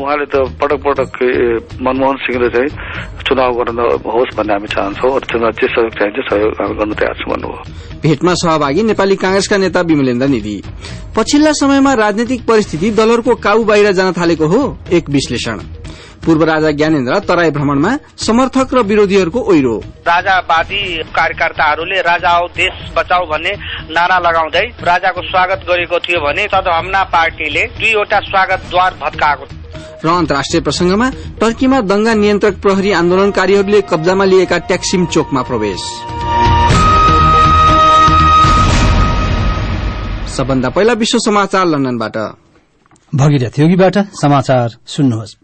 उहाँले त पटक पटक मनमोहन सिंहले चाहिँ चुनाव गर्न होस् भन्ने हामी चाहन्छौँ चुनाव जे सहयोग चाहिन्छ सहयोग हामी गर्न तयार छौँ भन्नुभयो। भेटमा सहभागी नेपाली कांग्रेसका नेता विमलेन्द्र निधि। पछिल्ला समयमा राजनैतिक परिस्थिति दलहरूको काबू बाहिर जान थालेको हो एक विश्लेषण। पूर्व राजा ज्ञानेन्द्र तराई भ्रमणमा समर्थक र विरोधीहरूको ओइरो। राजावादी कार्यकर्ताहरूले राजा औ देश बचाऊ भन्ने नारा लगाउँदै राजाको स्वागत गरेको थियो भने सदभमना पार्टीले दुईवटा स्वागत द्वार भत्काएको र अन्तर्राष्ट्रिय प्रसंगमा टर्कीमा दंगा नियन्त्रक प्रहरी आन्दोलनकारीहरूले कब्जामा लिएका ट्याक्सिम चोकमा प्रवेश। सबभन्दा पहिला विश्व समाचार लन्डनबाट। भगीरथ समाचार सुन्नुहोस्।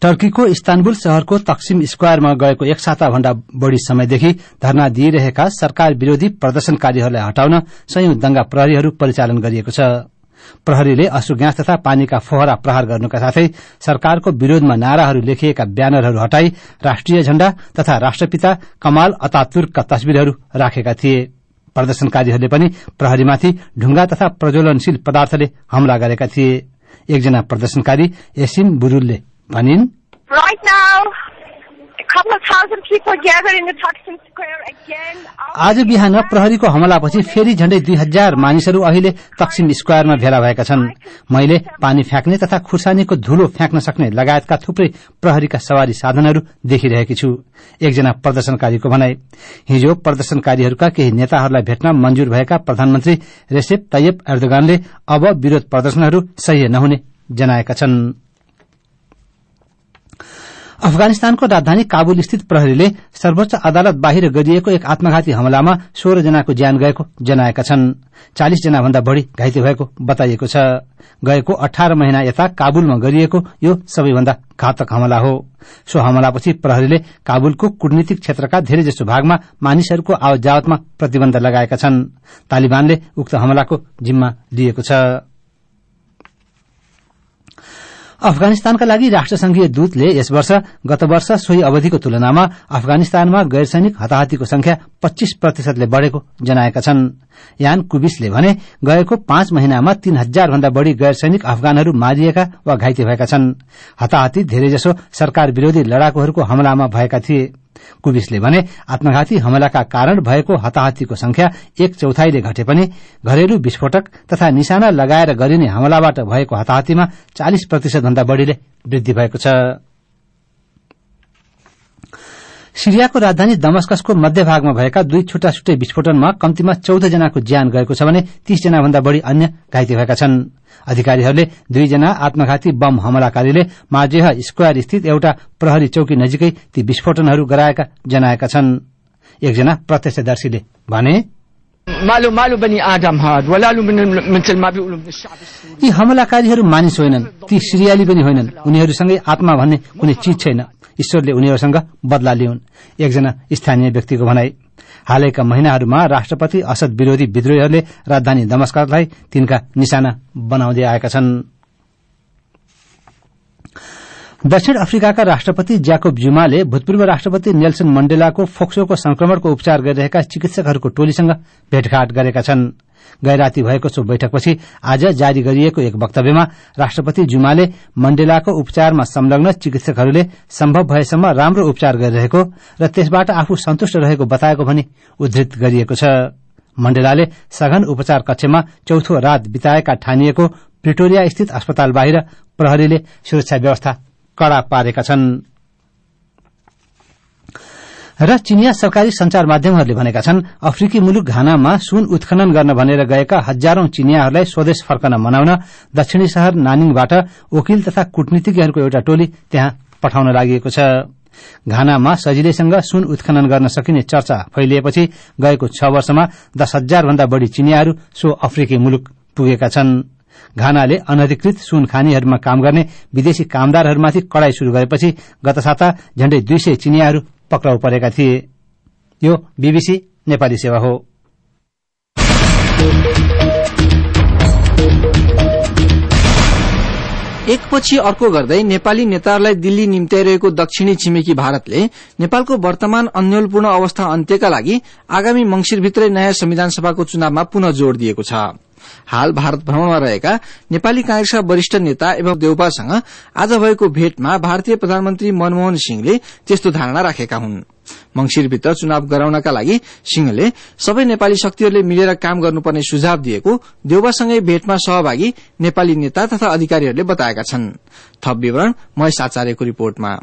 टर्कीको इस्तानबुल शहरको तक्सिम स्क्वायरमा गएको एक साता भन्दा बढ़ी समयदेखि धरना दिइरहेका सरकार विरोधी प्रदर्शनकारीहरूलाई हटाउन संयौं दंगा प्रहरीहरू परिचालन गरिएको छ। प्रहरीले अश्रु ग्यास तथा पानीका फोहरा प्रहार गर्नुका साथै सरकारको विरोधमा नाराहरू लेखिएका ब्यानरहरू हटाई राष्ट्रिय झण्डा तथा राष्ट्रपिता कमाल अतातुर्कका तस्विरहरू राखेका थिए। प्रदर्शनकारीहरूले पनि प्रहरीमाथि ढुंगा तथा प्रज्वलनशील पदार्थले हमला गरेका थिए। एकजना प्रदर्शनकारी एसिम बुरूलले भनिन् आज बिहान प्रहरीको हमलापछि फेरि झण्डै दुई हजार मानिसहरू अहिले तक्सिम स्क्वायरमा भेला भएका छन्। मैले पानी फ्याँक्ने तथा खुर्सानीको धूलो फ्याँक्न सक्ने लगायतका थुप्रै प्रहरीका सवारी साधनहरू देखिरहेकी छु। एकजना प्रदर्शनकारीको भनाई। हिजो प्रदर्शनकारीहरूका केही नेताहरूलाई भेट्न मंजूर भएका प्रधानमन्त्री रेसेप तैयब एर्दोगानले अब विरोध प्रदर्शनहरू सह्य नहुने जनाएका छन्। अफगानिस्तानको राजधानी काबुल स्थित प्रहरीले सर्वोच्च अदालत बाहिर गरिएको एक आत्मघाती हमलामा सोह्र जनाको ज्यान गएको जनाएका छन्। चालिस जना भन्दा बढ़ी घाइते भएको बताइएको छ। गएको अठार महिना यता काबुलमा गरिएको यो सबैभन्दा घातक हमला हो। सो हमलापछि प्रहरीले काबुलको कूटनीतिक क्षेत्रका धेरैजसो भागमा मानिसहरूको आवत जावतमा प्रतिबन्ध लगाएका छन्। तालिबानले उक्त हमलाको जिम्मा लिएको छ। अफगानिस्तानका लागि राष्ट्रसंघीय दूतले यस वर्ष गत वर्ष सोही अवधिको तुलनामा अफगानिस्तानमा गैर सैनिक हताहतीको संख्या पच्चीस प्रतिशतले बढ़ेको जनाएका छन्। यान कुबिसले भने गएको पाँच महिनामा तीन हजार भन्दा बढ़ी गैर सैनिक अफगानहरू मारिएका वा घाइते भएका छन्। हताहती धेरैजसो सरकार विरोधी लड़ाकुहरूको हमलामा भएका थिए। कुबिसले भने आत्मघाती हमलाका कारण भएको हताहतीको संख्या एक चौथाईले घटे पनि घरेलु विस्फोटक तथा निशाना लगाएर गरिने हमलाबाट भएको हताहतीमा चालिस प्रतिशत भन्दा बढ़ीले वृद्धि भएको छ। सिरियाको राजधानी दमस्कसको मध्यभागमा भएका दुई छुट्टा छुट्टै विस्फोटनमा कम्तीमा चौध जनाको ज्यान गएको छ भने तीस जना भन्दा बढ़ी अन्य घाइते भएका छन्। अधिकारीहरूले दुईजना आत्मघाती बम हमलाकारीले माजेह स्क्वायर स्थित एउटा प्रहरी चौकी नजिकै ती विस्फोटनहरू गराएका जनाएका छन्। एकजना प्रत्यक्षदर्शीले भने यी हमलाकारीहरू मानिस होइनन् ती सिरियाली पनि होइनन्। उनीहरूसँगै आत्मा भन्ने कुनै चीज छैन। ईश्वरले उनीहरूसँग बदला लिउन्। एकजना स्थानीय व्यक्तिको भनाई हालैका महिनाहरूमा राष्ट्रपति असद विरोधी विद्रोहीहरूले राजधानी दमस्कलाई तिनका निशाना बनाउँदै आएका छन्। दक्षिण अफ्रिकाका राष्ट्रपति ज्याकोब जुमाले भूतपूर्व राष्ट्रपति नेल्सन मण्डेलाको फोक्सोको संक्रमणको उपचार गरिरहेका चिकित्सकहरूको टोलीसँग भेटघाट गरेका छन्। गैराती भएको सो बैठकपछि आज जारी गरिएको एक वक्तव्यमा राष्ट्रपति जुमाले मण्डेलाको उपचारमा संलग्न चिकित्सकहरूले सम्भव भएसम्म राम्रो उपचार गरिरहेको र त्यसबाट आफू सन्तुष्ट रहेको बताएको भनी उद्धृत गरिएको छ। मण्डेलाले सघन उपचार कक्षमा चौथो रात बिताएका ठानिएको प्रिटोरिया स्थित अस्पताल बाहिर प्रहरीले सुरक्षा व्यवस्था कड़ा पारेका छन्। र चिनिया सरकारी संचार माध्यमहरूले भनेका छन् अफ्रिकी मुलुक घानामा सुन उत्खनन गर्न भनेर गएका हजारौं चिनियाहरूलाई स्वदेश फर्कन मनाउन दक्षिणी शहर नानिङबाट वकिल तथा कूटनीतिज्ञहरूको एउटा टोली त्यहाँ पठाउन लागि छ। घानामा सजिलैसँग सुन उत्खनन गर्न सकिने चर्चा फैलिएपछि गएको छ वर्षमा दश हजार भन्दा बढ़ी चिनियाहरू सो अफ्रिकी मुलुक पुगेका छन्। घानाले अनधिकृत सुन खानीहरूमा काम गर्ने विदेशी कामदारहरूमाथि कड़ाई शुरू गरेपछि गत साता झण्डै दुई सय चिनियाहरू पक्राउ परेका थिए। यो बीबीसी नेपाली सेवा हो। एकपछि अर्को गर्दै नेपाली नेताहरूलाई दिल्ली निम्त्याइरहेको दक्षिणी छिमेकी भारतले नेपालको वर्तमान अन्यलपूर्ण अवस्था अन्त्यका लागि आगामी मंगिरभित्रै नयाँ संविधान सभाको चुनावमा पुनः जोड़ दिएको छ। हाल भारत भ्रमणमा रहेका नेपाली कांग्रेसका वरिष्ठ नेता एवं देउपासँग आज भएको भेटमा भारतीय प्रधानमन्त्री मनमोहन सिंहले त्यस्तो धारणा राखेका हुन्। मंगिरभित्र चुनाव गराउनका लागि सिंहले सबै नेपाली शक्तिहरूले मिलेर काम गर्नुपर्ने सुझाव दिएको देउबासँगै भेटमा सहभागी नेपाली नेता तथा अधिकारीहरूले बताएका छन्। थप विवरण महेश आचार्यको रिपोर्टमा।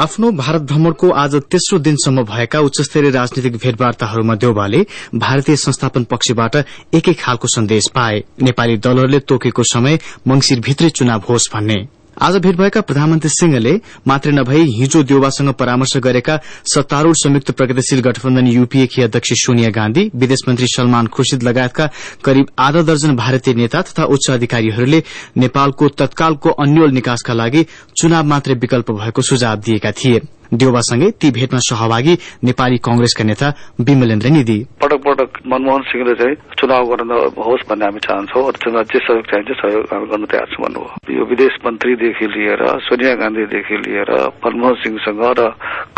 आफ्नो भारत भ्रमणको आज तेस्रो दिनसम्म भएका उच्चस्तरीय राजनीतिक भेटवार्ताहरूमा देउबाले भारतीय संस्थापन पक्षबाट एक खालको सन्देश पाए। नेपाली दलहरूले तोकेको समय मंगिरभित्रै चुनाव होस् भन्ने। आज भेट भएका प्रधानमन्त्री सिंहले मात्रै नभई हिजो देउबासँग परामर्श गरेका सत्तारूढ़ संयुक्त प्रगतिशील गठबन्धन यूपीए की अध्यक्ष सोनिया गान्धी विदेश मन्त्री सलमान खुर्शीद लगायतका करिब आधा दर्जन भारतीय नेता तथा उच्च अधिकारीहरूले नेपालको तत्कालको अन्यल निकासका लागि चुनाव मात्रै विकल्प भएको सुझाव दिएका थिए। देउबासँगै ती भेटमा सहभागी नेपाली कंग्रेसका नेता विमलेन्द्र निधि। पटक पटक मनमोहन सिंहले चाहिँ चुनाव गर्न होस् भन्ने हामी चाहन्छौँ जे सहयोग चाहिन्छ सहयोग हामी गर्न तयार छौँ भन्नुभयो। यो विदेश मन्त्रीदेखि लिएर सोनिया गान्धीदेखि लिएर मनमोहन सिंहसँग र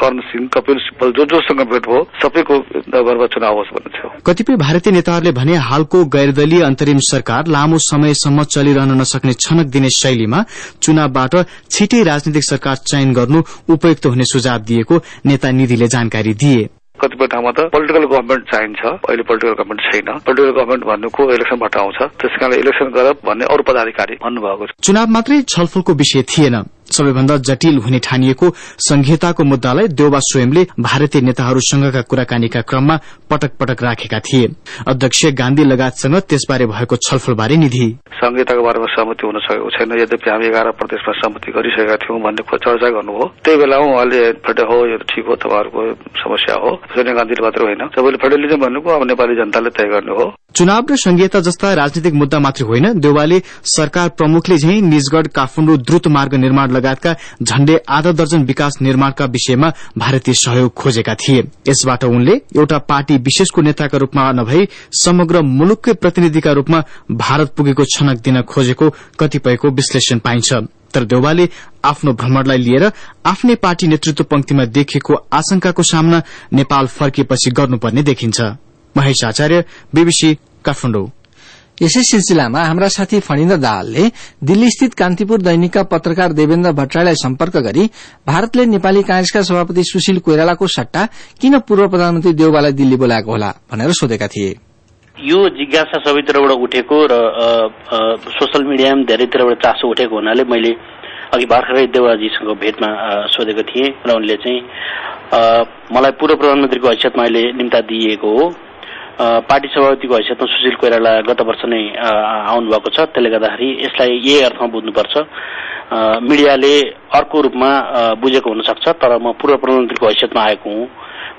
कर्ण सिंह कपिल सिब्बल जो जोसँग भेट भयो सबैको नगरमा चुनाव होस् भन्ने थियो। कतिपय भारतीय नेताहरूले भने हालको गैरदलीय अन्तरिम सरकार लामो समयसम्म चलिरहन नसक्ने छनक दिने शैलीमा चुनावबाट छिटै राजनीतिक सरकार चयन गर्नु उपयुक्त हुने सुझाव दिएको नेता निधिले जानकारी दिए। कतिपय ठाउँमा त पोलिटिकल गभर्मेन्ट चाहिन्छ अहिले पोलिटिकल गभर्मेन्ट छैन। पोलिटिकल गभर्मेन्ट भन्नुको इलेक्सनबाट आउँछ। त्यस कारण इलेक्सन गर भन्ने अरू पदाधिकारी भन्नुभएको छ। चुनाव मात्रै छलफलको विषय थिएन। सबैभन्दा जटिल हुने ठानिएको संहिताको मुद्दालाई देउबा स्वयंले भारतीय नेताहरूसँगका कुराकानीका क्रममा पटक पटक राखेका थिए। अध्यक्ष गान्धी लगायतसँग त्यसबारे भएको छलफलबारे निधि। संहिताको बारेमा सहमति हुन सकेको छैन। यद्यपि हामी एघार प्रदेशमा सहमति गरिसकेका थियौँ भन्ने चर्चा गर्नुभयो त्यही बेलामा उहाँले फटे हो यो ठिक हो तपाईँहरूको समस्या हो। सोनिया गान्धीले मात्रै होइन। सबैले फेडरलिजम भन्नुको अब नेपाली जनताले तय गर्नु हो। चुनाव र संघीयता जस्ता राजनीतिक मुद्दा मात्रै होइन देउवाले सरकार प्रमुखले झै निजगढ़ काठमाडौँ द्रुत मार्ग निर्माण लगायतका झण्डै आधा दर्जन विकास निर्माणका विषयमा भारतीय सहयोग खोजेका थिए। यसबाट उनले एउटा पार्टी विशेषको नेताका रूपमा नभई समग्र मुलुककै प्रतिनिधिका रूपमा भारत पुगेको छनक दिन खोजेको कतिपयको विश्लेषण पाइन्छ। तर देउवाले आफ्नो भ्रमणलाई लिएर आफ्नै पार्टी नेतृत्व पंक्तिमा देखिएको आशंकाको सामना नेपाल फर्किएपछि गर्नुपर्ने देखिन्छ। महेश आचार्य बीबीसी काठमाडौँ। यसै सिलसिलामा हाम्रा साथी फणिन्द्र दाहालले दिल्ली स्थित कान्तिपुर दैनिकका पत्रकार देवेन्द्र भट्टराईलाई सम्पर्क गरी भारतले नेपाली कांग्रेसका सभापति सुशील कोइरालाको सट्टा किन पूर्व प्रधानमन्त्री देउबालाई दिल्ली बोलाएको होला भनेर सोधेका थिए। यो जिज्ञासा सबैतिरबाट उठेको र सोसल मिडियामा धेरैतिरबाट चासो उठेको हुनाले मैले अघि भर्खरै देवाजीसँग भेटमा सोधेको थिएँ र उनले चाहिँ मलाई पूर्व प्रधानमन्त्रीको हैसियतमा अहिले निम्ता दिइएको हो। पार्टी सभापतिको हैसियतमा सुशील कोइराला गत वर्ष नै आउनुभएको छ। त्यसले गर्दाखेरि यसलाई यही अर्थमा बुझ्नुपर्छ। मिडियाले अर्को रूपमा बुझेको हुन सक्छ तर म पूर्व प्रधानमन्त्रीको हैसियतमा आएको हुँ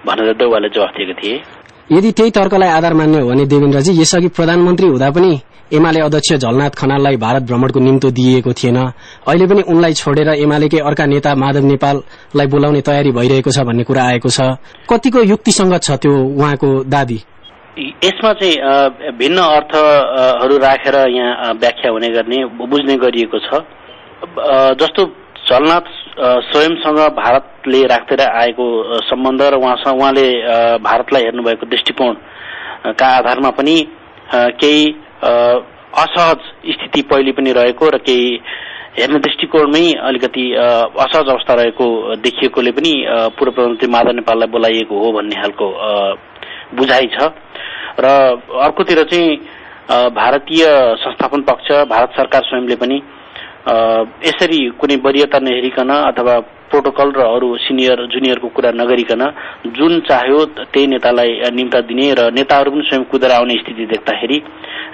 भनेर देउवाले जवाफ दिएको थिए। यदि त्यही तर्कलाई आधार मान्ने हो भने देवेन्द्रजी यसअघि प्रधानमन्त्री हुँदा पनि एमाले अध्यक्ष झलनाथ खनाललाई भारत भ्रमणको निम्तो दिइएको थिएन। अहिले पनि उनलाई छोडेर एमालेकै अर्का नेता माधव नेपाललाई बोलाउने तयारी भइरहेको छ भन्ने कुरा आएको छ। कतिको युक्तिसंगत छ त्यो उहाँको दावी यसमा चाहिँ भिन्न अर्थहरू राखेर यहाँ व्याख्या हुने गर्ने बुझ्ने गरिएको छ। जस्तो झलनाथ स्वयंसँग भारतले राख्दै आएको सम्बन्ध र उहाँसँग उहाँले भारतलाई हेर्नुभएको दृष्टिकोणका आधारमा पनि केही असहज स्थिति पहिले पनि रहेको र केही हेर्ने दृष्टिकोणमै अलिकति असहज अवस्था रहेको देखिएकोले पनि पूर्व प्रधानमन्त्री माधव नेपाललाई बोलाइएको हो भन्ने खालको बुझाइ छ। र अर्कोतिर चाहिँ भारतीय संस्थापन पक्ष भारत सरकार स्वयंले पनि यसरी कुनै वरियता नहेरिकन अथवा प्रोटोकल र अरू सिनियर जुनियरको कुरा नगरिकन जुन चाह्यो त्यही नेतालाई निम्ता दिने र नेताहरू पनि स्वयं कुदेर आउने स्थिति देख्दाखेरि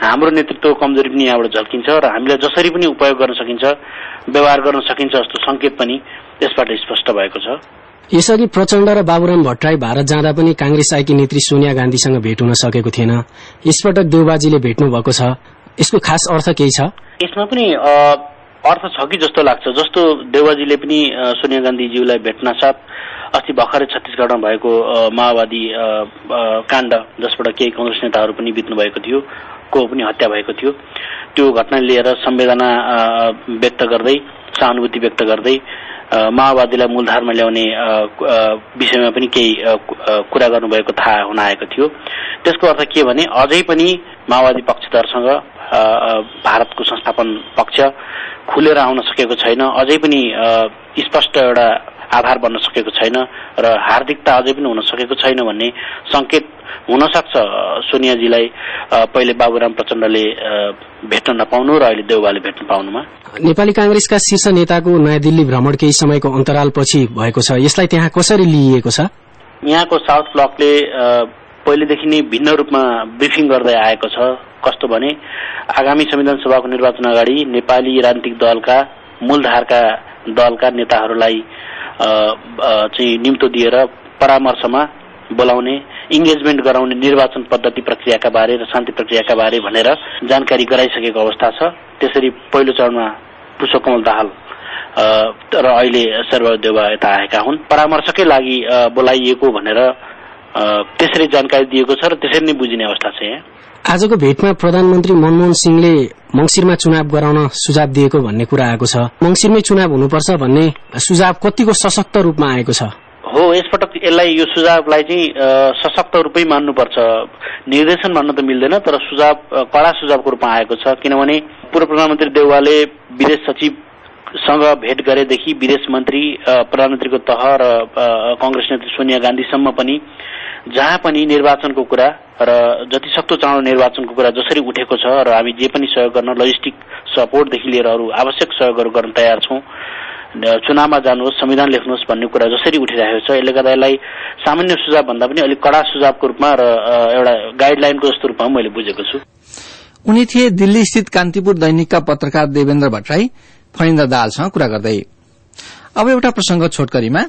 हाम्रो नेतृत्व कमजोरी पनि यहाँबाट झल्किन्छ र हामीलाई जसरी पनि उपयोग गर्न सकिन्छ व्यवहार गर्न सकिन्छ जस्तो संकेत पनि यसबाट स्पष्ट भएको छ। यसअघि प्रचण्ड र बाबुराम भट्टराई भारत जाँदा पनि कांग्रेस आएकी नेत्री सोनिया गान्धीसँग भेट हुन सकेको थिएन। यसपटक देउबाजीले भेट्नु भएको छ। यसको खास अर्थ केही छ? यसमा पनि अर्थ छ कि जस्तो लाग्छ? जस्तो देवाजीले पनि सोनिया गान्धीज्यूलाई भेट्न साथ अस्ति भर्खरै छत्तिसगढमा भएको माओवादी काण्ड जसबाट केही कङ्ग्रेस नेताहरू पनि बित्नु भएको थियो को पनि हत्या भएको थियो त्यो घटना लिएर संवेदना व्यक्त गर्दै सहानुभूति व्यक्त गर्दै माओवादीलाई मूलधारमा ल्याउने विषयमा पनि केही कुरा गर्नुभएको थाहा हुन आएको थियो। त्यसको अर्थ के भने अझै पनि माओवादी पक्षधरसँग भारतको संस्थापन पक्ष खुलेर आउन सकेको छैन। अझै पनि स्पष्ट एउटा आधार बन्न सकेको छैन र हार्दिकता अझै पनि हुन सकेको छैन भन्ने संकेत हुन सक्छ सोनियाजीलाई। पहिले बाबुराम प्रचण्डले भेट्न नपाउनु र अहिले देउबाले भेट्न पाउनुमा। नेपाली कांग्रेसका शीर्ष नेताको नयाँ दिल्ली भ्रमण केही समयको अन्तरालपछि भएको छ। यसलाई त्यहाँ कसरी लिइएको छ? यहाँको साउथ ब्लकले पहिलेदेखि नै भिन्न रूपमा ब्रिफिङ गर्दै आएको छ। कस्तो भने आगामी संविधान सभाको निर्वाचन अगाडि नेपाली राजनीतिक दलका मूलधारका दलका नेताहरूलाई चाहिँ निम्तो दिएर परामर्शमा बोलाउने इङ्गेजमेन्ट गराउने निर्वाचन पद्धति प्रक्रियाका बारे र शान्ति प्रक्रियाका बारे भनेर जानकारी गराइसकेको अवस्था छ। त्यसरी पहिलो चरणमा पुष्पकमल दाहाल र अहिले सर्वदेवा यता आएका हुन्। परामर्शकै लागि बोलाइएको भनेर त्यसरी जानकारी दिएको छ र त्यसरी नै बुझिने अवस्था छ यहाँ। आजको भेटमा प्रधानमन्त्री मनमोहन सिंहले मंगिरमा चुनाव गराउन सुझाव दिएको भन्ने कुरा आएको छ। मंगिरमै चुनाव हुनुपर्छ भन्ने सुझाव कतिको सशक्त रूपमा आएको छ? हो यसपटक यसलाई यो सुझावलाई चाहिँ सशक्त रूपमै मान्नुपर्छ। निर्देशन भन्न त मिल्दैन तर सुझाव कडा सुझावको रूपमा आएको छ। किनभने पूर्व प्रधानमन्त्री देउवाले विदेश सचिवसँग भेट गरेदेखि विदेश मन्त्री प्रधानमन्त्रीको तह र कंग्रेस नेत्री सोनिया गान्धीसम्म पनि जहाँ पनि निर्वाचनको कुरा र जति सक्दो चाँडो निर्वाचनको कुरा जसरी उठेको छ र हामी जे पनि सहयोग गर्न लजिस्टिक सपोर्टदेखि लिएर अरू आवश्यक सहयोगहरू गर्न तयार छौँ चुनावमा जानुहोस् संविधान लेख्नुहोस् भन्ने कुरा जसरी उठिरहेको छ यसले गर्दा यसलाई सामान्य सुझाव भन्दा पनि अलिक कडा सुझावको रूपमा र एउटा गाइडलाइनको जस्तो रूपमा मैले बुझेको छु। उनी थिए दिल्ली स्थित कान्तिपुर दैनिकका पत्रकार देवेन्द्र भट्टराई फणिन्द्र दाहालसँग कुरा गर्दै। अब एउटा प्रसंग छोटकरीमा।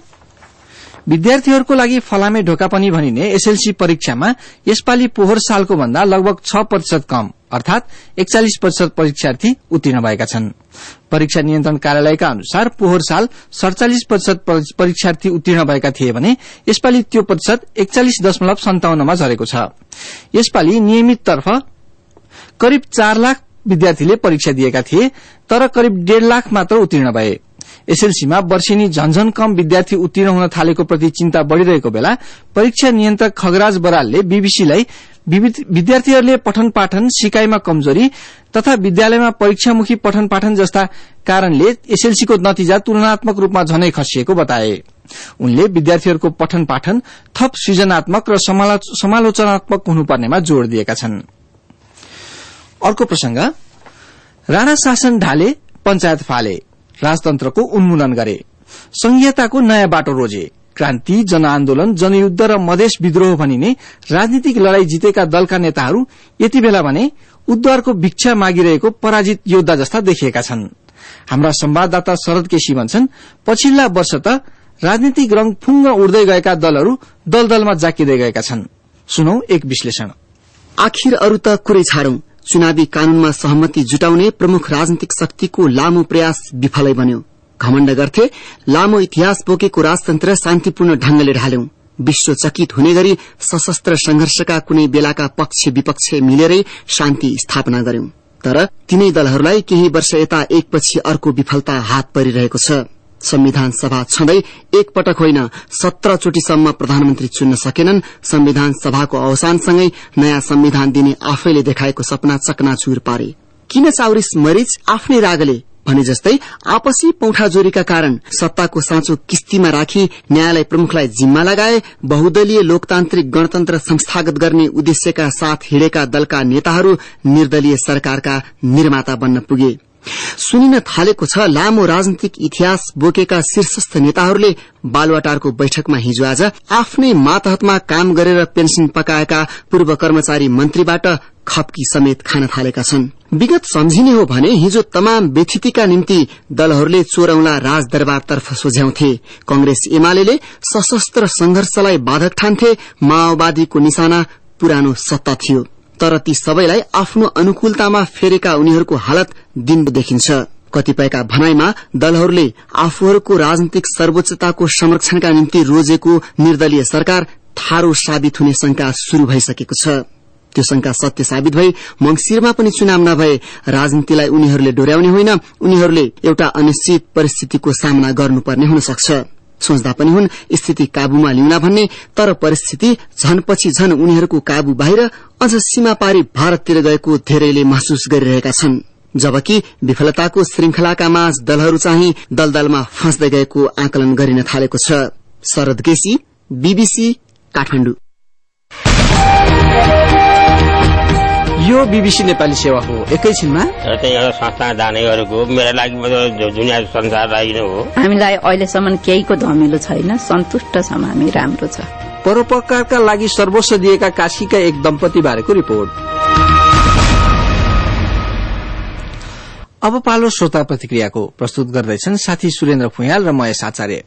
विद्यार्थीहरूको लागि फलामे ढोका पनि भनिने एसएलसी परीक्षामा यसपालि पोहोर सालको भन्दा लगभग छ प्रतिशत कम अर्थात एकचालिस प्रतिशत परीक्षार्थी उत्तीर्ण भएका छन्। परीक्षा नियन्त्रण कार्यालयका अनुसार पोहोर साल सड़चालिस प्रतिशत परीक्षार्थी उत्तीर्ण भएका थिए भने यसपालि त्यो प्रतिशत एकचालिस दशमलव सन्ताउन्नमा झरेको छ। यसपालि नियमित तर्फ करिब चार लाख विद्यार्थीले परीक्षा दिएका थिए तर करिब डेढ़ लाख मात्र उत्तीर्ण भए। एसएलसीमा वर्षेनी झन्झन कम विद्यार्थी उत्तीर्ण हुन थालेको प्रति चिन्ता बढ़िरहेको बेला परीक्षा नियन्त्रक खगराज बरालले बीबीसीलाई विद्यार्थीहरूले पठन पाठन सिकाइमा कमजोरी तथा विद्यालयमा परीक्षामुखी पठन पाठन जस्ता कारणले एसएलसीको नतिजा तुलनात्मक रूपमा झनै खसिएको बताए। उनले विद्यार्थीहरूको पठन पाठन थप सृजनात्मक र समालोचनात्मक हुनुपर्नेमा जोड़ दिएका छन्। अर्को प्रसंग राणा शासन ढाले पञ्चायत फाले राजतन्त्रको उन्मूलन गरे। संघीयताको नयाँ बाटो रोजे। क्रान्ति जनआन्दोलन जनयुद्ध र मधेस विद्रोह भनिने राजनीतिक लड़ाई जितेका दलका नेताहरू यति बेला भने उद्धारको भिक्षा मागिरहेको पराजित योद्धा जस्ता देखिएका छन्। हाम्रा संवाददाता शरद केसी भन्छन् पछिल्ला वर्ष त राजनीतिक रंग फुङ्ग उड्दै गएका दलहरू दलदलमा जाकिँदै गएका छन्। सुनौ एक विश्लेषण। आखिर अरू त कुरै छाडौं। चुनावी कानूनमा सहमति जुटाउने प्रमुख राजनीतिक शक्तिको लामो प्रयास विफलै बन्यो। घमण्ड गर्थे लामो इतिहास बोकेको राजतन्त्र शान्तिपूर्ण ढंगले ढाल्यौं। विश्वचकित हुने गरी सशस्त्र संघर्षका कुनै बेलाका पक्ष विपक्ष मिलेरै शान्ति स्थापना गर्यौं। तर तीनै दलहरूलाई केही वर्ष यता एकपछि अर्को विफलता हात परिरहेको छ। संविधान सभा छँदै एक पटक होइन सत्र चोटिसम्म प्रधानमन्त्री चुन्न सकेनन्। संविधान सभाको अवसानसँगै नयाँ संविधान दिने आफैले देखाएको सपना चकनाचुर पारे। किन चाउरिस मरिच आफ्नै रागले? भने जस्तै आपसी पौठाजोरीका कारण सत्ताको साँचो किस्तीमा राखी न्यायालय प्रमुखलाई जिम्मा लगाए बहुदलीय लोकतान्त्रिक गणतन्त्र संस्थागत गर्ने उद्देश्यका साथ हिड़ेका दलका नेताहरू निर्दलीय सरकारका निर्माता बन्न पुगे। सुनिन थालेको छ लामो राजनीतिक इतिहास बोकेका शीर्षस्थ नेताहरूले बालुवाटारको बैठकमा हिजो आज आफ्नै मातहतमा काम गरेर पेन्सन पकाएका पूर्व कर्मचारी मन्त्रीबाट खप्की समेत खान थालेका छन्। विगत सम्झिने हो भने हिजो तमाम व्यथितिका निम्ति दलहरूले चोरौला राजदरबारतर्फ सोझ्याउँथे। कंग्रेस एमाले सशस्त्र संघर्षलाई बाधक ठान्थे माओवादीको निशाना पुरानो सत्ता थियो। तर ती सबैलाई आफ्नो अनुकूलतामा फेरेका उनीहरूको हालत दिन देखिन्छ। कतिपयका भनाइमा दलहरूले आफूहरूको राजनीतिक सर्वोच्चताको संरक्षणका निम्ति रोजेको निर्दलीय सरकार ठारो साबित हुने शंका शुरू भइसकेको छ। त्यो शंका सत्य साबित भई मंगिरमा पनि चुनाव नभए राजनीतिलाई उनीहरूले डोर्याउने होइन उनीहरूले एउटा अनिश्चित परिस्थितिको सामना गर्नुपर्ने हुन सक्छ सोच्दा पनि हुन् स्थिति काबूमा ल्याउला भन्ने तर परिस्थिति झनपछि झन उनीहरूको काबू बाहिर अझ सीमा पारी भारततिर गएको धेरैले महसुस गरिरहेका छन्। जबकि विफलताको श्रृंखलाका माझ दलहरू चाहिँ दलदलमा फँस्दै गएको आकलन गरिन थालेको छ। शरद बीबीसी काठमाडौँ। यो बीबीसी नेपाली सेवा हो। एकैछिनमा संस्था जाने गरेको मेरो लागि मतलब दुनियाँ संसारलाई नै हो। हामीलाई अहिलेसम्म केहीको धमिलो छैन सन्तुष्ट छौँ हामी राम्रो छ। परोपकारका लागि सर्वस्व दिएका काशीका एक दम्पति बारेको रिपोर्ट। अब पालो श्रोता प्रतिक्रियाको प्रस्तुत गर्दैछन् साथी सुरेन्द्र फुयाल र महेश आचार्य।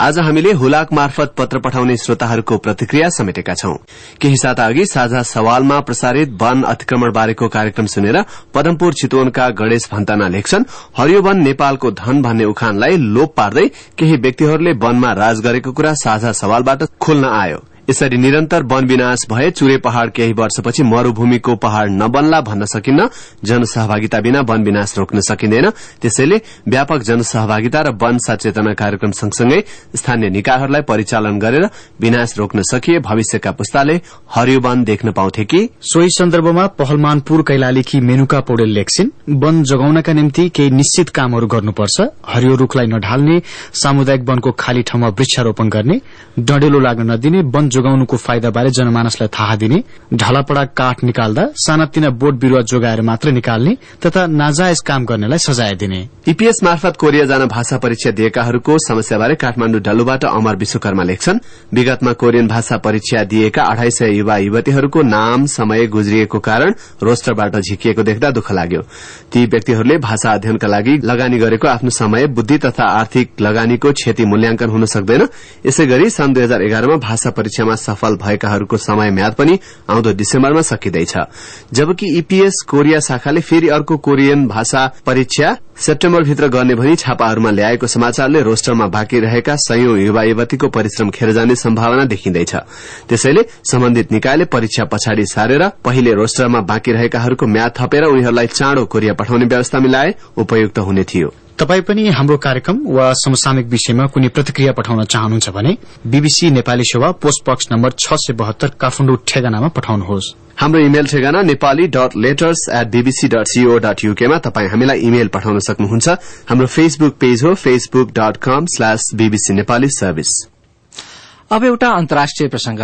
आज हामीले हुलाक मार्फत पत्र पठाउने श्रोताहरूको प्रतिक्रिया समेटेका छौं। केही साता अघि साझा सवालमा प्रसारित वन अतिक्रमण बारेको कार्यक्रम सुनेर पदमपुर चितवनका गणेश भन्ताना लेख्छन् हरियो वन नेपालको धन भन्ने उखानलाई लोप पार्दै केही व्यक्तिहरूले वनमा राज गरेको कुरा साझा सवालबाट खोल्न आयो। यसरी निरन्तर वन विनाश भए चुरे पहाड़ केही वर्षपछि मरूभूमिको पहाड़ नबन्ला भन्न सकिन्न। जनसहभागिता बिना वन विनाश रोक्न सकिँदैन। त्यसैले व्यापक जनसहभागिता र वन सचेतना कार्यक्रम सँगसँगै स्थानीय निकायहरूलाई परिचालन गरेर विनाश रोक्न सकिए भविष्यका पुस्ताले हरियो वन देख्न पाउँथे कि। सोही सन्दर्भमा पहलमानपुर कैलालीकी मेनुका पौडेल लेख्छिन् वन जोगाउनका निम्ति केही निश्चित कामहरू गर्नुपर्छ। हरियो रूखलाई नढाल्ने सामुदायिक वनको खाली ठाउँमा वृक्षारोपण गर्ने डढेलो लाग्न नदिने वन जोगाउनुको फाइदाबारे जनमानसलाई थाहा दिने ढलापड़ा काठ निकाल्दा सानातिना बोट बिरूवा जोगाएर मात्र निकाल्ने तथा नाजायज काम गर्नेलाई सजाय दिने। ईपीएस मार्फत कोरिया जान भाषा परीक्षा दिएकाहरूको समस्याबारे काठमाण्डु डल्लुबाट अमर विश्वकर्मा लेख्छन्। विगतमा कोरियन भाषा परीक्षा दिएका अढाई सय युवा युवतीहरूको नाम समय गुज्रिएको कारण रोस्टरबाट झिकिएको देख्दा दुःख लाग्यो। ती व्यक्तिहरूले भाषा अध्ययनका लागि लगानी गरेको आफ्नो समय बुद्धि तथा आर्थिक लगानीको क्षति मूल्याङ्कन हुन सक्दैन। यसै गरी सन् दुई हजार एघारमा भाषा परीक्षामा सफल भएकाहरूको समय म्याद पनि आउँदो डिसेम्बरमा सकिँदैछ। जबकि ईपीएस कोरिया शाखाले फेरि अर्को कोरियन भाषा परीक्षा सेप्टेम्बरभित्र गर्ने भनी छापाहरूमा ल्याएको समाचारले रोस्टरमा बाँकी रहेका सयौं युवा युवतीको परिश्रम खेर जाने सम्भावना देखिँदैछ। त्यसैले सम्बन्धित निकायले परीक्षा पछाडि सारेर पहिले रोस्टरमा बाँकी रहेकाहरूको म्याद थपेर उनीहरूलाई चाँडो कोरिया पठाउने व्यवस्था मिलाए उपयुक्त हुने थियो। तपाई पनि हाम्रो कार्यक्रम वा समसामयिक विषयमा कुनै प्रतिक्रिया पठाउन चाहनुहुन्छ भने बीबीसी नेपाली सेवा पोस्ट बक्स नम्बर छ सय बहत्तर काठमाडौँ ठेगानामा पठाउनुहोस्। हाम्रो इमेल ठेगाना Nepali dot letters at BBC dot co dot यूकेमा तपाईँ हामीलाई इमेल पठाउन सक्नुहुन्छ। हाम्रो फेसबुक पेज हो Facebook dot com slash BBC Nepali service अब एउटा अन्तर्राष्ट्रिय प्रसंग।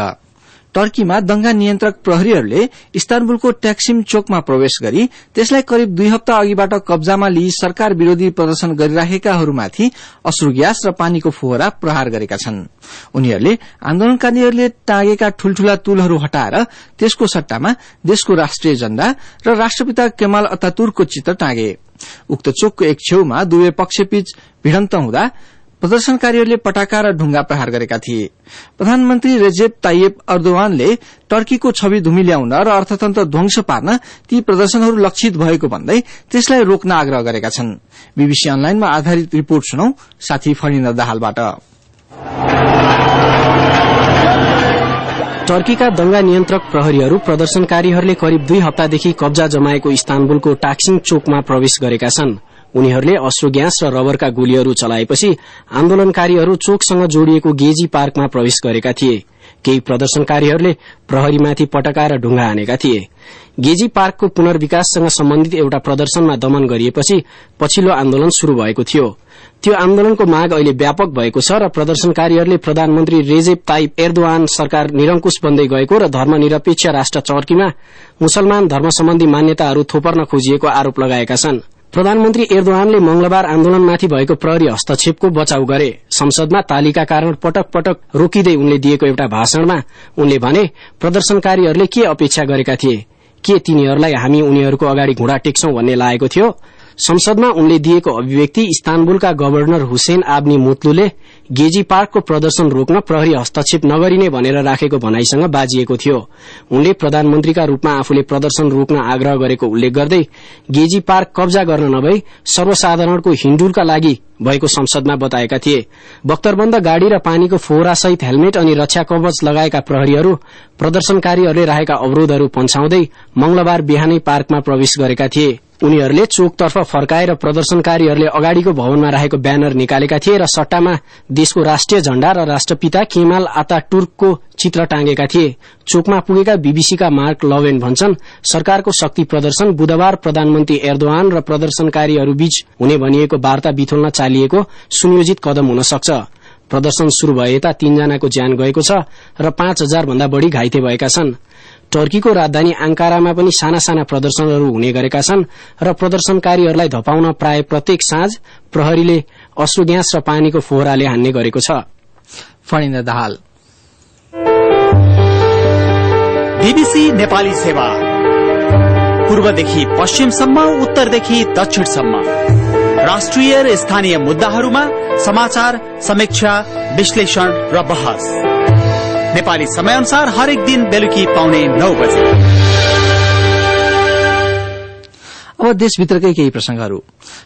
टर्कीमा दंगा नियन्त्रक प्रहरीहरूले इस्तानबुलको ट्याक्सिम चोकमा प्रवेश गरी त्यसलाई करिब दुई हप्ता अघिबाट कब्जामा लिई सरकार विरोधी प्रदर्शन गरिराखेकाहरूमाथि अश्रु ग्यास र पानीको फोहरा प्रहार गरेका छन्। उनीहरूले आन्दोलनकारीहरूले टाँगेका ठूल्ठूला तुलहरू हटाएर त्यसको सट्टामा देशको राष्ट्रिय झण्डा र राष्ट्रपिता केमाल अतातुरको चित्र टाँगे। उक्त चोकको एक छेउमा दुवै पक्षबीच भिडन्त हुँदा प्रदर्शनकारीहरूले पटाका र ढुंगा प्रहार गरेका थिए। प्रधानमन्त्री रेजेप ताइएप अर्दोवानले टर्कीको छवि धुमिल्याउन र अर्थतन्त्र ध्वंस पार्न ती प्रदर्शनहरू लक्षित भएको भन्दै त्यसलाई रोक्न आग्रह गरेका छन्। बीबीसी अनलाइनमा आधारित रिपोर्ट सुनौ साथी दाहालबाट। टर्कीका दंगा नियन्त्रक प्रहरीहरू प्रदर्शनकारीहरूले करिब दुई हप्तादेखि कब्जा जमाएको इस्तानबुलको टाक्सिङ चोकमा प्रवेश गरेका छन्। उनीहरूले अश्रु ग्यास र रबरका गोलीहरू चलाएपछि आन्दोलनकारीहरू चोकसँग जोडिएको गेजी पार्कमा प्रवेश गरेका थिए। केही प्रदर्शनकारीहरूले प्रहरीमाथि पटका र ढुंगा हानेका थिए। गेजी पार्कको पुनर्विकाससँग सम्बन्धित एउटा प्रदर्शनमा दमन गरिएपछि पछिल्लो आन्दोलन शुरू भएको थियो। त्यो आन्दोलनको माग अहिले व्यापक भएको छ र प्रदर्शनकारीहरूले प्रधानमन्त्री रेजेप ताइप एर्दोआन सरकार निरंकुश बन्दै गएको र धर्मनिरपेक्ष राष्ट्र टर्कीमा मुसलमान धर्म सम्बन्धी मान्यताहरू थोपर्न खोजिएको आरोप लगाएका छन्। प्रधानमन्त्री एर्दोआनले मंगलबार आन्दोलनमाथि भएको प्रहरी हस्तक्षेपको बचाउ गरे। संसदमा तालिका कारण पटक पटक रोकिँदै उनले दिएको एउटा भाषणमा उनले भने प्रदर्शनकारीहरूले के अपेक्षा गरेका थिए? के तिनीहरूलाई हामी उनीहरूको अगाडि घुँडा टेक्छौं भन्ने लागेको थियो? संसदमा उनले दिएको अभिव्यक्ति इस्तानबुलका गवर्नर हुसेन आब्नी मुतलुले गेजी पार्कको प्रदर्शन रोक्न प्रहरी हस्तक्षेप नगरिने भनेर राखेको भनाईसँग बाजिएको थियो। उनले प्रधानमन्त्रीका रूपमा आफूले प्रदर्शन रोक्न आग्रह गरेको उल्लेख गर्दै गेजी पार्क कब्जा गर्न नभई सर्वसाधारणको हिण्डुलका लागि भएको संसदमा बताएका थिए। बख्तरबन्द गाड़ी र पानीको फोहोरासहित हेलमेट अनि रक्षा कवच लगाएका प्रहरीहरू प्रदर्शनकारीहरूले राखेका अवरोधहरू पन्छाउँदै मंगलबार बिहानै पार्कमा प्रवेश गरेका थिए। उनीहरूले चोकतर्फ फर्काएर प्रदर्शनकारीहरूले अगाडिको भवनमा राखेको ब्यानर निकालेका थिए र सट्टामा देशको राष्ट्रिय झण्डा र राष्ट्रपिता केमाल आताटुर्कको चित्र टाँगेका थिए। चोकमा पुगेका बीबीसीका मार्क लवेन भन्छन् सरकारको शक्ति प्रदर्शन बुधबार प्रधानमन्त्री एर्दोआन र प्रदर्शनकारीहरूबीच हुने भनिएको वार्ता बिथोल्न चालिएको सुनियोजित कदम हुन सक्छ। प्रदर्शन शुरू भए यता तीनजनाको ज्यान गएको छ र पाँच हजार भन्दा बढ़ी घाइते भएका छन्। टर्कीको राजधानी आंकारामा पनि साना साना प्रदर्शनहरू हुने गरेका छन् र प्रदर्शनकारीहरूलाई धपाउन प्राय प्रत्येक साँझ प्रहरीले अश्रु ग्यास र पानीको फोहराले हान्ने गरेको छ। फणिन्द्र दाहाल। बीबीसी नेपाली सेवा। पूर्वदेखि पश्चिमसम्म उत्तरदेखि दक्षिणसम्म। राष्ट्रिय र स्थानीय मुद्दाहरूमा समाचार समीक्षा विश्लेषण र बहस। नेपाली समयअनुसार हरेक दिन बेलुकी पाउने नौ बजे। अब देशभित्रकै केही प्रसंगहरू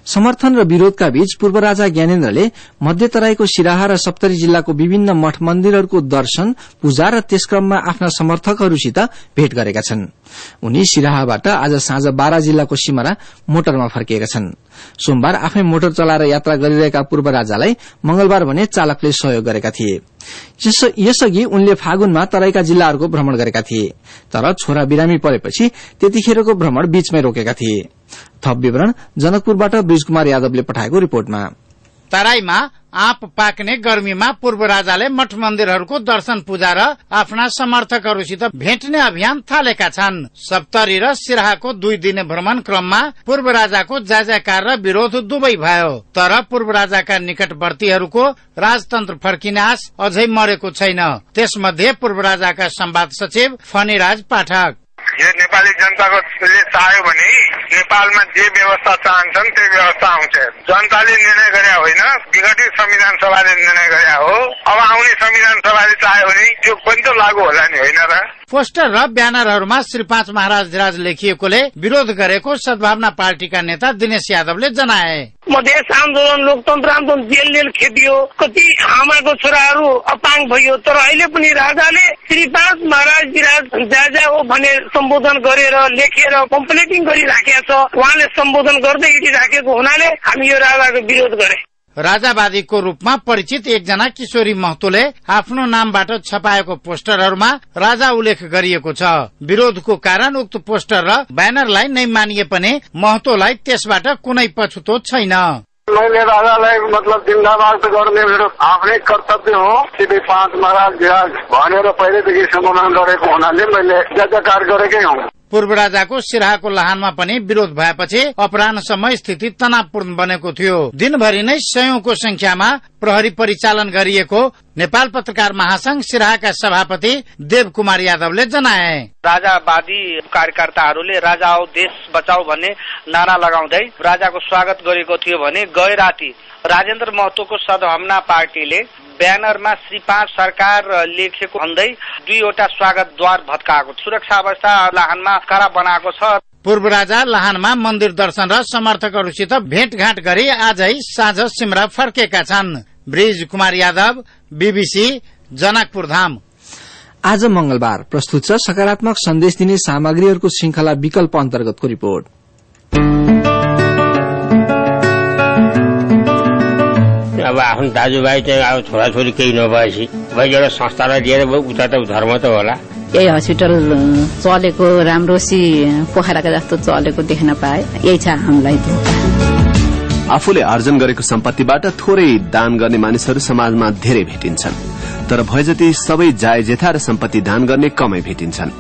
समर्थन र विरोधका बीच पूर्व राजा ज्ञानेन्द्रले मध्यतराईको सिराहा र सप्तरी जिल्लाको विभिन्न मठ मन्दिरहरूको दर्शन पूजा र त्यसक्रममा आफ्ना समर्थकहरूसित भेट गरेका छन्। उनी सिराहाबाट आज साँझ बारा जिल्लाको सिमरा मोटरमा फर्किएका छन्। सोमबार आफै मोटर चलाएर यात्रा गरिरहेका पूर्व राजालाई मंगलबार भने चालकले सहयोग गरेका थिए। यसअघि उनले फागुनमा तराईका जिल्लाहरूको भ्रमण गरेका थिए। तर छोरा बिरामी परेपछि त्यतिखेरको भ्रमण बीचमै रोकेका थिए। थप विवरण जनकपुरबाट ब्रिज कुमार यादवले पठाएको रिपोर्टमा। तराईमा आँप पाक्ने गर्मीमा पूर्व राजाले मठ मन्दिरहरूको दर्शन पूजा र आफ्ना समर्थकहरूसित भेट्ने अभियान थालेका छन्। सप्तरी र सिराहाको दुई दिने भ्रमण क्रममा पूर्व राजाको जाजाकार र विरोध दुवै भयो। तर पूर्व राजाका निकटवर्तीहरूको राजतन्त्र फर्किने आश अझै मरेको छैन। त्यसमध्ये पूर्व राजाका संवाद सचिव फणिराज पाठक। यो नेपाली जनताको चाह्यो भने नेपालमा जे व्यवस्था चाहन्छन् त्यो व्यवस्था आउँछ। जनताले निर्णय गरे होइन विघटित संविधान सभाले निर्णय गरे हो। अब आउने संविधान सभाले चाह्यो भने त्यो पनि त लागू होला नि होइन र? पोस्टर र ब्यानरहरूमा श्री पाँच महाराज धिराज लेखिएकोले विरोध गरेको सद्भावना पार्टीका नेता दिनेश यादवले जनाए। मधेस आन्दोलन लोकतन्त्र आन्दोलन जेल जेल खेदियो कति आमाको छोराहरू अपाङ भयो तर अहिले पनि राजाले श्री पाँच महाराज धिराज जाजा हो भने सम्बोधन गरेर लेखेर कम्प्लेटिङ गरिराखेका छ। उहाँले सम्बोधन गर्दै हिँडिराखेको हुनाले हामी यो राजाको विरोध गरे। राजावादीको रूपमा परिचित एकजना किशोरी महतोले आफ्नो नामबाट छपाएको पोस्टरहरूमा राजा उल्लेख गरिएको छ। विरोधको कारण उक्त पोस्टर र ब्यानरलाई नै मानिए पनि महतोलाई त्यसबाट कुनै पछुतो छैन। मैले राजालाई मतलब जिन्दाबाद गर्ने मेरो आफ्नै कर्तव्य हो। श्री पाँच महाराज भनेर पहिलेदेखि सम्बोधन गरेको हुनाले मैले जयकार गरेकै हुँ। पूर्व राजाको सिराहाको लहानमा पनि विरोध भएपछि अपराहसम्म स्थिति तनावपूर्ण बनेको थियो। दिनभरि नै सयौंको संख्यामा प्रहरी परिचालन गरिएको नेपाल पत्रकार महासंघ सिराहाका सभापति देव कुमार यादवले जनाए। राजावादी कार्यकर्ताहरूले राजा औ देश बचाऊ भन्ने नारा लगाउँदै राजाको स्वागत गरेको थियो भने गए राति राजेन्द्र महतोको सदभावना पार्टीले ब्यानरमा श्री पाँच सरकार लेखेको भन्दै दुईवटा स्वागत द्वार भत्काएको सुरक्षा अवस्था लाहानमा करा बनाएको छ। पूर्व राजा लाहानमा मन्दिर दर्शन र समर्थकहरूसित भेटघाट गरी आजै साँझ सिमरा फर्केका छन्। ब्रिज कुमार यादव बीबीसी जनकपुर धाम। आज मंगलबार प्रस्तुत छ सकारात्मक सन्देश दिने सामग्रीहरूको श्रृंखला विकल्प अन्तर्गतको रिपोर्ट। अब आफ्नो दाजुभाइ चाहिँ अब छोराछोरी केही नभएपछि भाइ एउटा संस्थालाई दिएर उता त धर्म त होला। यही हस्पिटल चलेको राम्रोसी पोखराका जस्तो चलेको देख्न पाए। यही छ हामीलाई आफूले आर्जन गरेको सम्पत्तिबाट थोरै दान गर्ने मानिसहरू समाजमा धेरै भेटिन्छन्। तर भए जति सबै जाय जेथा र सम्पत्ति दान गर्ने कमै भेटिन्छन्।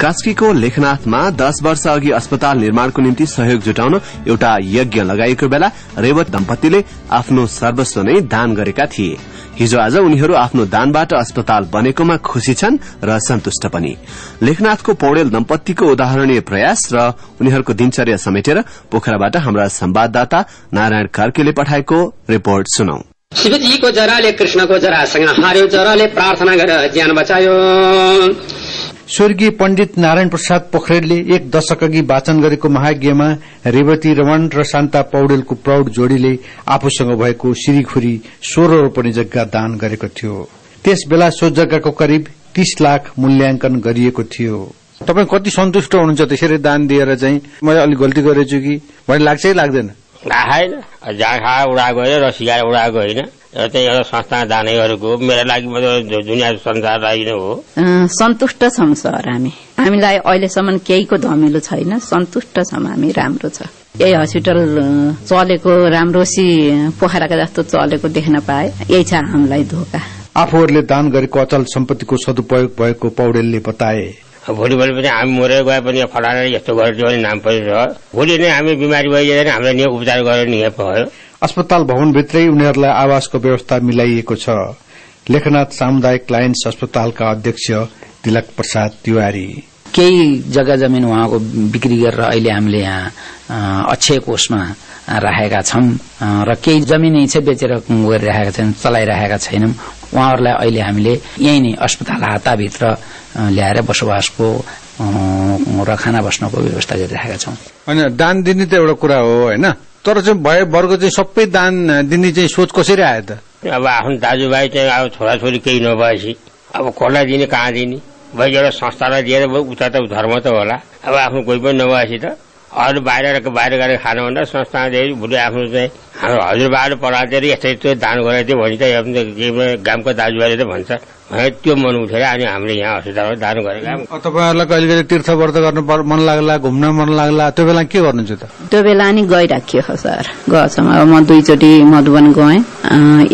कास्कीको लेखनाथमा दश वर्ष अघि अस्पताल निर्माणको निम्ति सहयोग जुटाउन एउटा यज्ञ लगाइएको बेला रेवत दम्पतिले आफ्नो सर्वस्व नै दान गरेका थिए। हिजो आज उनीहरू आफ्नो दानबाट अस्पताल बनेकोमा खुशी छन् र सन्तुष्ट पनि। लेखनाथको पौडेल दम्पतिको उदाहरणीय प्रयास र उनीहरूको दिनचर्या समेटेर पोखराबाट हाम्रा संवाददाता नारायण कार्कीले पठाएको रिपोर्ट सुनौ। शिवजीको जराले कृष्णको जरासँग हार्यो जराले प्रार्थना गरेर ज्यान बचायो। स्वर्गीय पण्डित नारायण प्रसाद पोखरेलले एक दशक अघि वाचन गरेको महाज्ञमा रेवती रमण र शान्ता पौडेलको प्रौढ जोड़ीले आफूसँग भएको सिरीखुरी सोह्र रोपनी जग्गा दान गरेको थियो। त्यस बेला सो जग्गाको करिब तीस लाख मूल्याङ्कन गरिएको थियो। तपाईँ कति सन्तुष्ट हुनुहुन्छ त्यसरी दान दिएर चाहिँ? मैले अलिक गल्ती गरेछु कि? भन्ने लाग्छ लाग्दैन? होइन जहाँ खा उडाएको होइन र सिकाएर उडाएको होइन। यो चाहिँ एउटा संस्था दानेहरूको मेरो लागि मात्र दुनियाँ संसारलाई नै हो। सन्तुष्ट छौँ सर हामी। हामीलाई अहिलेसम्म केहीको धमिलो छैन। सन्तुष्ट छौँ हामी राम्रो छ। यही हस्पिटल चलेको राम्रोसी पोखराका जस्तो चलेको देख्न पाए। यही छ हामीलाई धोका। आफूहरूले दान गरेको अचल सम्पत्तिको सदुपयोग भएको पौडेलले बताए। भोलि भोलि पनि हामी मरेर गए पनि फलाना यस्तो गरिदियो भने नाम पनि छ। भोलि नै हामी बिमारी भइदिएर हामीलाई नि उपचार गरेर नि भयो। अस्पताल भवनभित्रै उनीहरूलाई आवासको व्यवस्था मिलाइएको छ। लेखनाथ सामुदायिक लायन्स अस्पतालका अध्यक्ष तिलक प्रसाद तिवारी। केही जग्गा जमिन उहाँको बिक्री गरेर अहिले हामीले यहाँ अक्षय कोषमा राखेका छौं। र केही जमिनै चाहिँ बेचेर गरिरहेका छैनौं चलाइरहेका छैनौं उहाँहरूलाई अहिले हामीले यही नै अस्पताल हाताभित्र ल्याएर बसोबासको र खाना बस्नको व्यवस्था गरिरहेका छौं। होइन दान दिने त एउटा कुरा हो होइन? तर चाहिँ भए वर्ग चाहिँ सबै दान दिने चाहिँ सोच कसरी आयो त? अब आफ्नो दाजुभाइ चाहिँ अब छोराछोरी केही नभएपछि अब कसलाई दिने कहाँ दिने? भाइ एउटा संस्थालाई दिएर उता त धर्म त होला। अब आफ्नो कोही पनि नभएपछि त अरू बाहिर बाहिर गएर खानुभन्दा दिएर भोलि आफ्नो चाहिँ हाम्रो हजुरबाले पढाएर यस्तो यस्तो दान गरेको थियो भने चाहिँ आफ्नो के भने गाउँको दाजुभाइले त भन्छ। भने त्यो मन उठेर अनि हामीले यहाँ अस्पतालमा दान गरेका तपाईँहरूलाई कहिले कहिले तीर्थ व्रत गर्नु मन लाग्ला घुम्न मन लाग्ला त्यो बेला के गर्नुहुन्छ त? त्यो बेला नि गइराखियो सर। गएछौँ अब म दुईचोटि मधुवन गएँ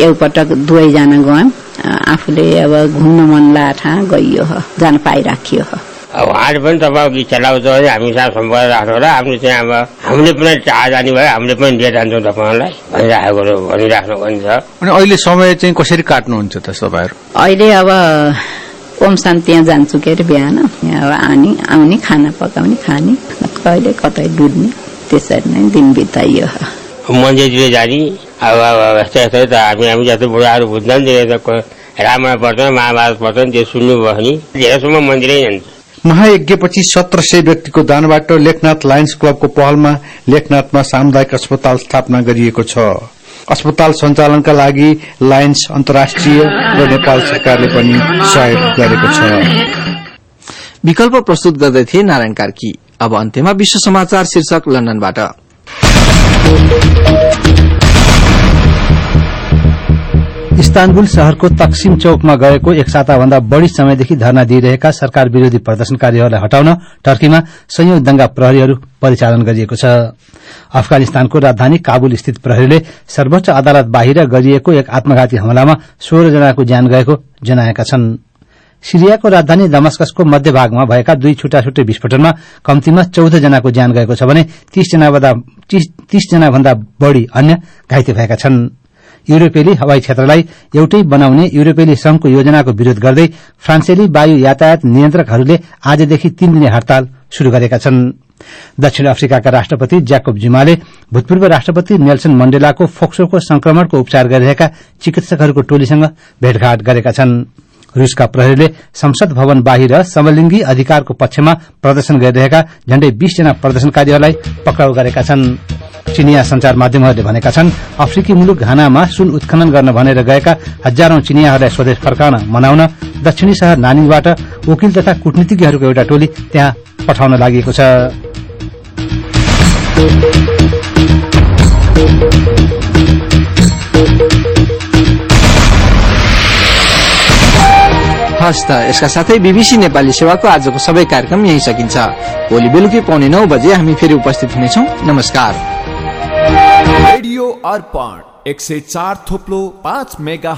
एकपटक दुवैजना गयौँ अँ, आफूले अब घुम्न मन लाठा गइयो जान पाइराखियो अब उहाँले पनि तपाईँको इच्छा लाग्छ भने हामीसँग सम्पर्क राख्नु होला। हामीले चाहिँ अब हामीले पनि चाह जाने भयो हामीले पनि दिएर जान्छौँ तपाईँलाई भनिराखेको भनिराख्नु पनि छ अनि अहिले समय चाहिँ कसरी काट्नुहुन्छ त तपाईँहरू अहिले अब ओम शान्ति त्यहाँ जान्छु के अरे बिहान। अब आउने आउने खाना पकाउने खाने कहिले कतै डुब्ने त्यसरी नै दिन बिताइयो। मन्दिरतिर जाने अब अब यस्तो यस्तो त हामी हामी जस्तो बुढाहरू बुझ्दैन रामायण पढ्छन् महाभारत पढ्छन् त्यो सुन्नुभयो भने धेरैसम्म मन्दिरै जान्छ। महायज्ञपछि सत्र सय व्यक्तिको दानबाट लेखनाथ लायन्स क्लबको पहलमा लेखनाथमा सामुदायिक अस्पताल स्थापना गरिएको छ। अस्पताल सञ्चालनका लागि लायन्स अन्तर्राष्ट्रिय र नेपाल सरकारले पनि सहयोग गरेको छ। विकल्प प्रस्तुत गर्दै थिए नारायण कार्की। अब अन्त्यमा विश्व समाचार शीर्षक लन्डनबाट। इस्तानबुल शहरको तक्सिम चौकमा गएको एक साताभन्दा बढ़ी समयदेखि धरना दिइरहेका सरकार विरोधी प्रदर्शनकारीहरूलाई हटाउन टर्कीमा संयौं दंगा प्रहरीहरू परिचालन गरिएको छ। अफगानिस्तानको राजधानी काबुल स्थित प्रहरीले सर्वोच्च अदालत बाहिर गरिएको एक आत्मघाती हमलामा सोह्र जनाको ज्यान गएको जनाएका छन्। सिरियाको राजधानी दमस्कसको मध्यभागमा भएका दुई छुट्टा छुट्टै विस्फोटनमा कम्तीमा चौध जनाको ज्यान गएको छ भने तीस जना भन्दा बढ़ी अन्य घाइते भएका छन्। युरोपेली हवाई क्षेत्रलाई एउटै बनाउने युरोपेली संघको योजनाको विरोध गर्दै फ्रान्सेली वायु यातायात नियन्त्रकहरूले आजदेखि तीन दिने हड़ताल शुरू गरेका छन्। दक्षिण अफ्रिकाका राष्ट्रपति ज्याकोब जुमाले भूतपूर्व राष्ट्रपति नेल्सन मण्डेलाको फोक्सोको संक्रमणको उपचार गरिरहेका चिकित्सकहरूको टोलीसँग भेटघाट गरेका छन्। रूसका प्रहरीले संसद भवन बाहिर समलिङ्गी अधिकारको पक्षमा प्रदर्शन गरिरहेका झण्डै बीस जना प्रदर्शनकारीहरूलाई पक्राउ गरेका छन्। चिनिया संचार माध्यमहरूले भनेका छन् अफ्रिकी मुलुक घानामा सुन उत्खनन गर्न भनेर गएका हजारौं चिनियाहरूलाई स्वदेश फर्काउन मनाउन दक्षिणी शहर नानीबाट वकिल तथा कूटनीतिज्ञहरूको एउटा टोली त्यहाँ पठाउन लागि छ। हस् यसका साथै बीबीसी नेपाली सेवाको आजको सबै कार्यक्रम यही सकिन्छ। भोलि बेलुकी पाउने नौ बजे हामी फेरि उपस्थित हुनेछौ। नमस्कार। रेडियो अर्पण एक सय चार पाँच मेगा